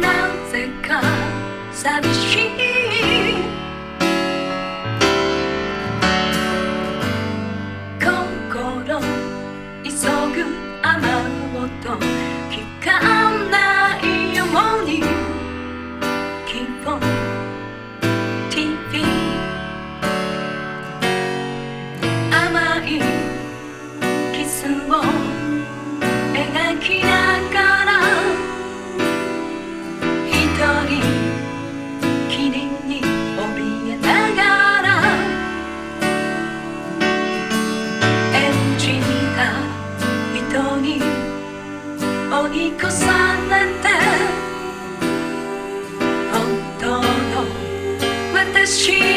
なぜか寂しい。じみた人に追い越されて本当の私